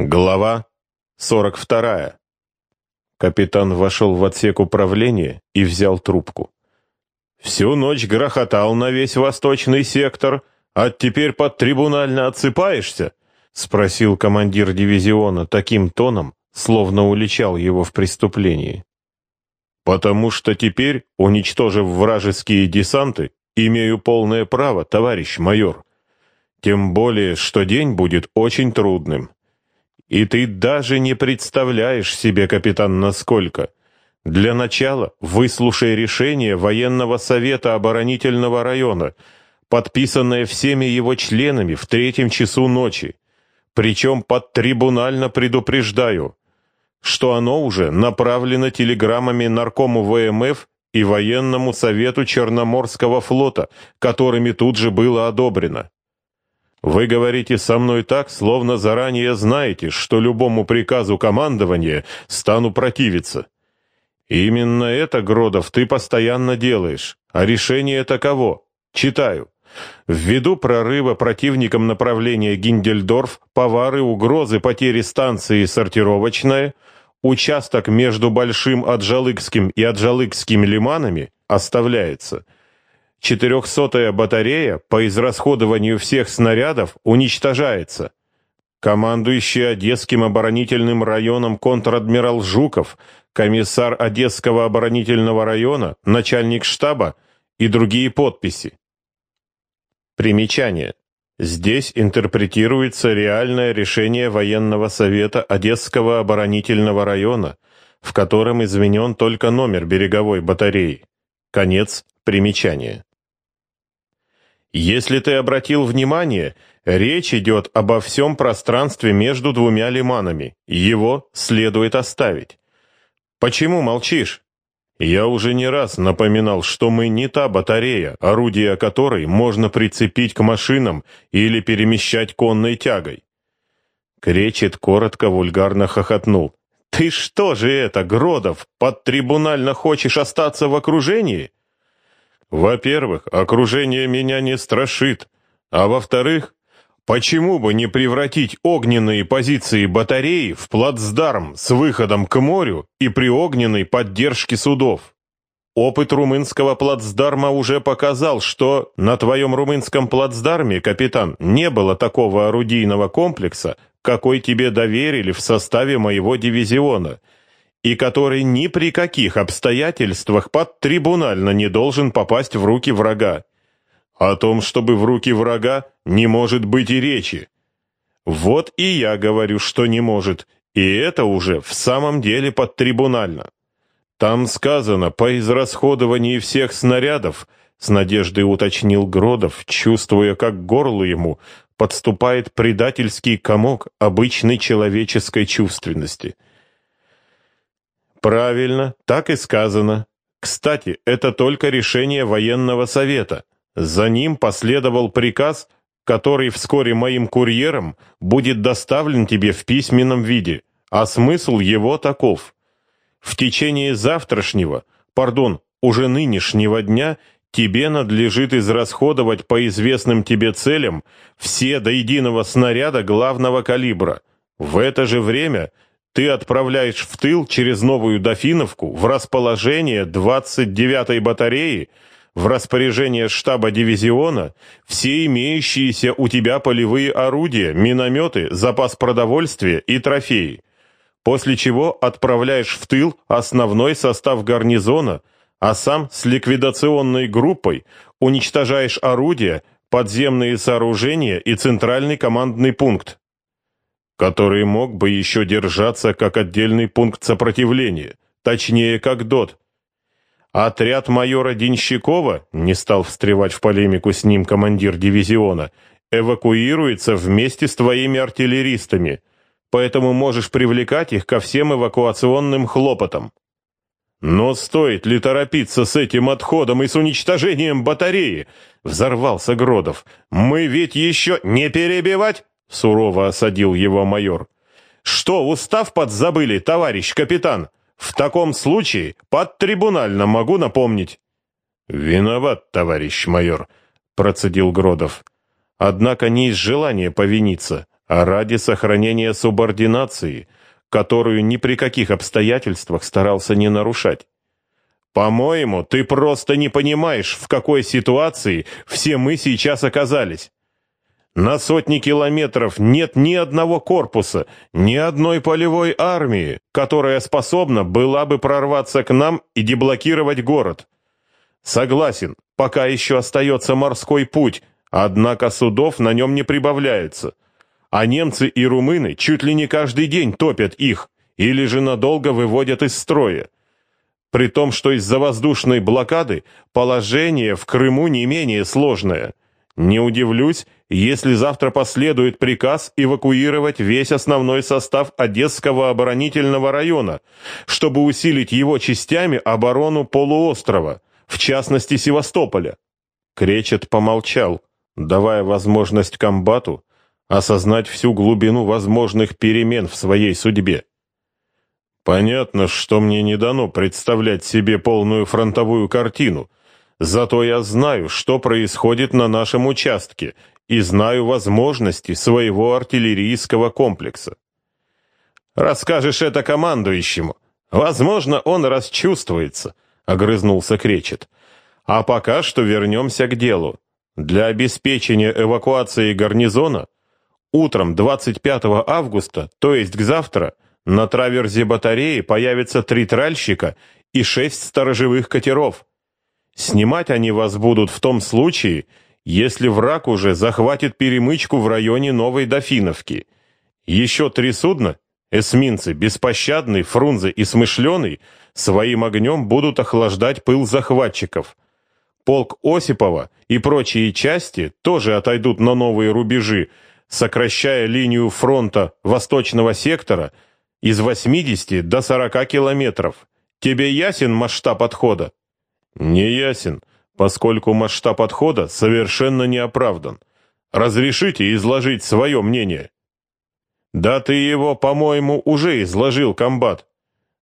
Глава 42. Капитан вошел в отсек управления и взял трубку. «Всю ночь грохотал на весь восточный сектор, а теперь под трибунально отсыпаешься?» — спросил командир дивизиона таким тоном, словно уличал его в преступлении. «Потому что теперь, уничтожив вражеские десанты, имею полное право, товарищ майор. Тем более, что день будет очень трудным». И ты даже не представляешь себе, капитан, насколько. Для начала выслушай решение военного совета оборонительного района, подписанное всеми его членами в третьем часу ночи. Причем под трибунально предупреждаю, что оно уже направлено телеграммами наркому ВМФ и военному совету Черноморского флота, которыми тут же было одобрено. Вы говорите со мной так, словно заранее знаете, что любому приказу командования стану противиться. Именно это, Гродов, ты постоянно делаешь, а решение таково. Читаю. Ввиду прорыва противником направления Гиндельдорф, повары, угрозы потери станции сортировочная, участок между Большим Аджалыкским и Аджалыкским лиманами оставляется – Четырехсотая батарея по израсходованию всех снарядов уничтожается. Командующий Одесским оборонительным районом контр-адмирал Жуков, комиссар Одесского оборонительного района, начальник штаба и другие подписи. Примечание. Здесь интерпретируется реальное решение военного совета Одесского оборонительного района, в котором изменен только номер береговой батареи. Конец примечания. Если ты обратил внимание, речь идет обо всем пространстве между двумя лиманами. Его следует оставить. Почему молчишь? Я уже не раз напоминал, что мы не та батарея, орудие которой можно прицепить к машинам или перемещать конной тягой. Кречет коротко вульгарно хохотнул. «Ты что же это, Гродов, под трибунально хочешь остаться в окружении?» Во-первых, окружение меня не страшит, а во-вторых, почему бы не превратить огненные позиции батареи в плацдарм с выходом к морю и при огненной поддержке судов? Опыт румынского плацдарма уже показал, что на твоем румынском плацдарме, капитан, не было такого орудийного комплекса, какой тебе доверили в составе моего дивизиона — и который ни при каких обстоятельствах под трибунально не должен попасть в руки врага. О том, чтобы в руки врага, не может быть и речи. Вот и я говорю, что не может, и это уже в самом деле под трибунально. Там сказано, по израсходовании всех снарядов, с надеждой уточнил Гродов, чувствуя, как горлу ему подступает предательский комок обычной человеческой чувственности — Правильно, так и сказано. Кстати, это только решение военного совета. За ним последовал приказ, который вскоре моим курьером будет доставлен тебе в письменном виде, а смысл его таков. В течение завтрашнего, пардон, уже нынешнего дня тебе надлежит израсходовать по известным тебе целям все до единого снаряда главного калибра. В это же время ты отправляешь в тыл через Новую Дофиновку в расположение 29-й батареи, в распоряжение штаба дивизиона все имеющиеся у тебя полевые орудия, минометы, запас продовольствия и трофеи. После чего отправляешь в тыл основной состав гарнизона, а сам с ликвидационной группой уничтожаешь орудия, подземные сооружения и центральный командный пункт который мог бы еще держаться как отдельный пункт сопротивления, точнее, как ДОТ. Отряд майора Денщикова, не стал встревать в полемику с ним командир дивизиона, эвакуируется вместе с твоими артиллеристами, поэтому можешь привлекать их ко всем эвакуационным хлопотам. Но стоит ли торопиться с этим отходом и с уничтожением батареи? Взорвался Гродов. Мы ведь еще не перебивать? — сурово осадил его майор. «Что, устав подзабыли, товарищ капитан? В таком случае под трибунально могу напомнить». «Виноват, товарищ майор», — процедил Гродов. Однако не из желания повиниться, а ради сохранения субординации, которую ни при каких обстоятельствах старался не нарушать. По-моему, ты просто не понимаешь, в какой ситуации все мы сейчас оказались. На сотни километров нет ни одного корпуса, ни одной полевой армии, которая способна была бы прорваться к нам и деблокировать город. Согласен, пока еще остается морской путь, однако судов на нем не прибавляется. А немцы и румыны чуть ли не каждый день топят их или же надолго выводят из строя. При том, что из-за воздушной блокады положение в Крыму не менее сложное. Не удивлюсь, если завтра последует приказ эвакуировать весь основной состав Одесского оборонительного района, чтобы усилить его частями оборону полуострова, в частности Севастополя. Кречет помолчал, давая возможность комбату осознать всю глубину возможных перемен в своей судьбе. Понятно, что мне не дано представлять себе полную фронтовую картину, зато я знаю, что происходит на нашем участке и знаю возможности своего артиллерийского комплекса. Расскажешь это командующему. Возможно, он расчувствуется, огрызнулся Кречет. А пока что вернемся к делу. Для обеспечения эвакуации гарнизона утром 25 августа, то есть к завтра, на траверзе батареи появится три тральщика и шесть сторожевых катеров. Снимать они вас будут в том случае, если враг уже захватит перемычку в районе Новой Дофиновки. Еще три судна, эсминцы Беспощадный, Фрунзе и Смышленый, своим огнем будут охлаждать пыл захватчиков. Полк Осипова и прочие части тоже отойдут на новые рубежи, сокращая линию фронта восточного сектора из 80 до 40 километров. Тебе ясен масштаб отхода? Не ясен, поскольку масштаб отхода совершенно не оправдан. Разрешите изложить свое мнение? Да ты его, по-моему, уже изложил, комбат.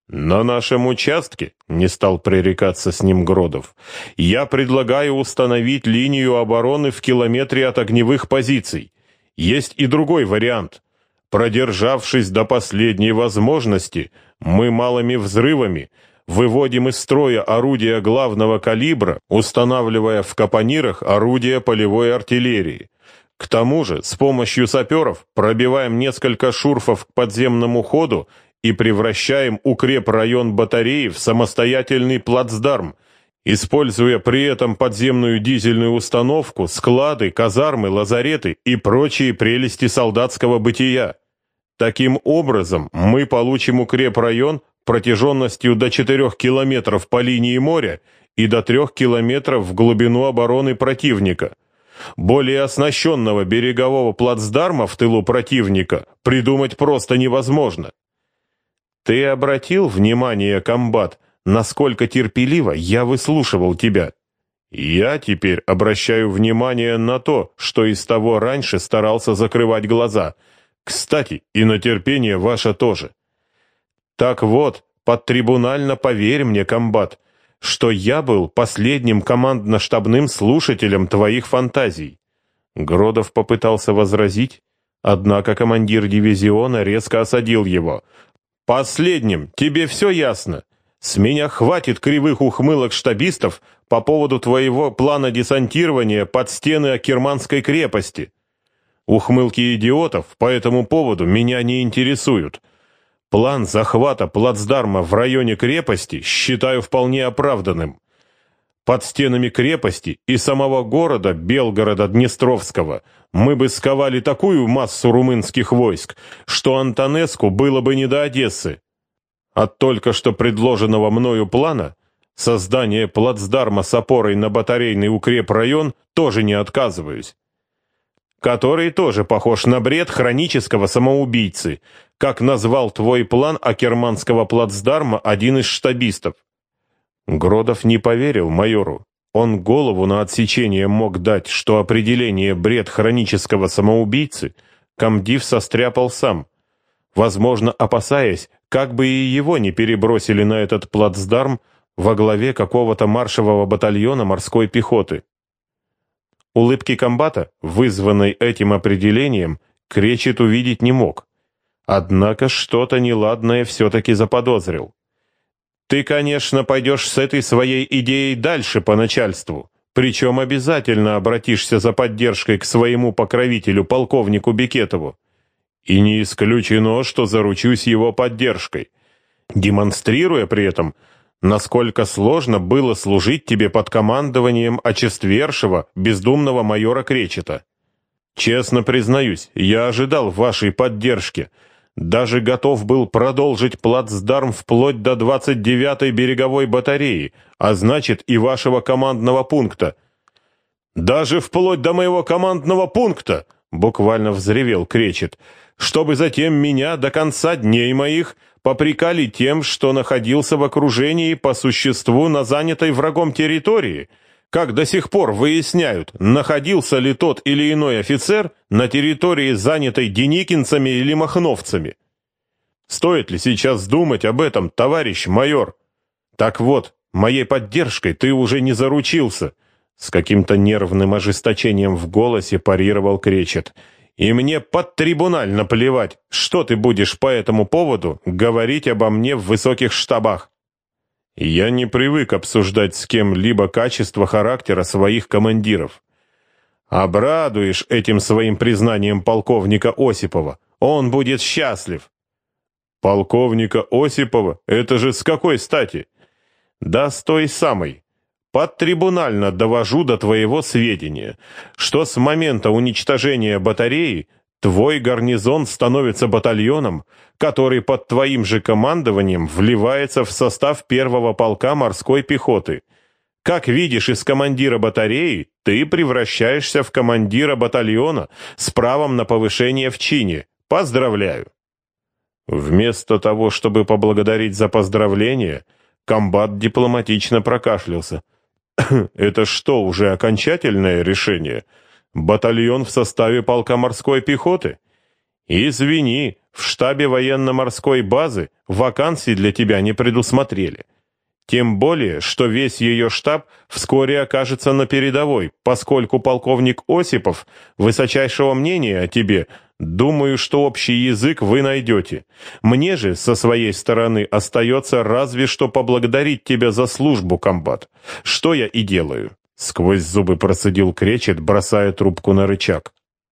На нашем участке, не стал пререкаться с ним Гродов, я предлагаю установить линию обороны в километре от огневых позиций. Есть и другой вариант. Продержавшись до последней возможности, мы малыми взрывами выводим из строя орудия главного калибра, устанавливая в капонирах орудия полевой артиллерии. К тому же, с помощью саперов пробиваем несколько шурфов к подземному ходу и превращаем укрепрайон батареи в самостоятельный плацдарм, используя при этом подземную дизельную установку, склады, казармы, лазареты и прочие прелести солдатского бытия. Таким образом, мы получим укрепрайон протяженностью до 4 километров по линии моря и до 3 километров в глубину обороны противника. Более оснащенного берегового плацдарма в тылу противника придумать просто невозможно. Ты обратил внимание, комбат, насколько терпеливо я выслушивал тебя. Я теперь обращаю внимание на то, что из того раньше старался закрывать глаза. Кстати, и на терпение ваше тоже. Так вот, подтрибунально поверь мне, комбат, что я был последним командно-штабным слушателем твоих фантазий. Гродов попытался возразить, однако командир дивизиона резко осадил его. Последним, тебе все ясно. С меня хватит кривых ухмылок штабистов по поводу твоего плана десантирования под стены Акерманской крепости. Ухмылки идиотов по этому поводу меня не интересуют. План захвата плацдарма в районе крепости считаю вполне оправданным. Под стенами крепости и самого города Белгорода-Днестровского мы бы сковали такую массу румынских войск, что Антонеску было бы не до Одессы. От только что предложенного мною плана создание плацдарма с опорой на батарейный укрепрайон тоже не отказываюсь. Который тоже похож на бред хронического самоубийцы, как назвал твой план Акерманского плацдарма один из штабистов. Гродов не поверил майору. Он голову на отсечение мог дать, что определение бред хронического самоубийцы комдив состряпал сам, возможно, опасаясь, как бы и его не перебросили на этот плацдарм во главе какого-то маршевого батальона морской пехоты. Улыбки комбата, вызванной этим определением, Кречет увидеть не мог. Однако что-то неладное все-таки заподозрил. Ты, конечно, пойдешь с этой своей идеей дальше по начальству, причем обязательно обратишься за поддержкой к своему покровителю, полковнику Бекетову. И не исключено, что заручусь его поддержкой, демонстрируя при этом, насколько сложно было служить тебе под командованием очествершего, бездумного майора Кречета. Честно признаюсь, я ожидал вашей поддержки, даже готов был продолжить плацдарм вплоть до 29-й береговой батареи, а значит и вашего командного пункта. Даже вплоть до моего командного пункта, буквально взревел Кречет, чтобы затем меня до конца дней моих попрекали тем, что находился в окружении по существу на занятой врагом территории, как до сих пор выясняют, находился ли тот или иной офицер на территории, занятой деникинцами или махновцами. Стоит ли сейчас думать об этом, товарищ майор? Так вот, моей поддержкой ты уже не заручился, с каким-то нервным ожесточением в голосе парировал Кречет — и мне под трибуналь наплевать, что ты будешь по этому поводу говорить обо мне в высоких штабах. Я не привык обсуждать с кем-либо качество характера своих командиров. Обрадуешь этим своим признанием полковника Осипова, он будет счастлив. Полковника Осипова? Это же с какой стати? Да с той самой. Подтрибунально довожу до твоего сведения, что с момента уничтожения батареи твой гарнизон становится батальоном, который под твоим же командованием вливается в состав первого полка морской пехоты. Как видишь, из командира батареи ты превращаешься в командира батальона с правом на повышение в чине. Поздравляю. Вместо того, чтобы поблагодарить за поздравление, комбат дипломатично прокашлялся. Это что, уже окончательное решение? Батальон в составе полка морской пехоты? Извини, в штабе военно-морской базы вакансий для тебя не предусмотрели. Тем более, что весь ее штаб вскоре окажется на передовой, поскольку полковник Осипов высочайшего мнения о тебе – Думаю, что общий язык вы найдете. Мне же, со своей стороны, остается разве что поблагодарить тебя за службу, комбат. Что я и делаю. Сквозь зубы процедил кречет, бросая трубку на рычаг.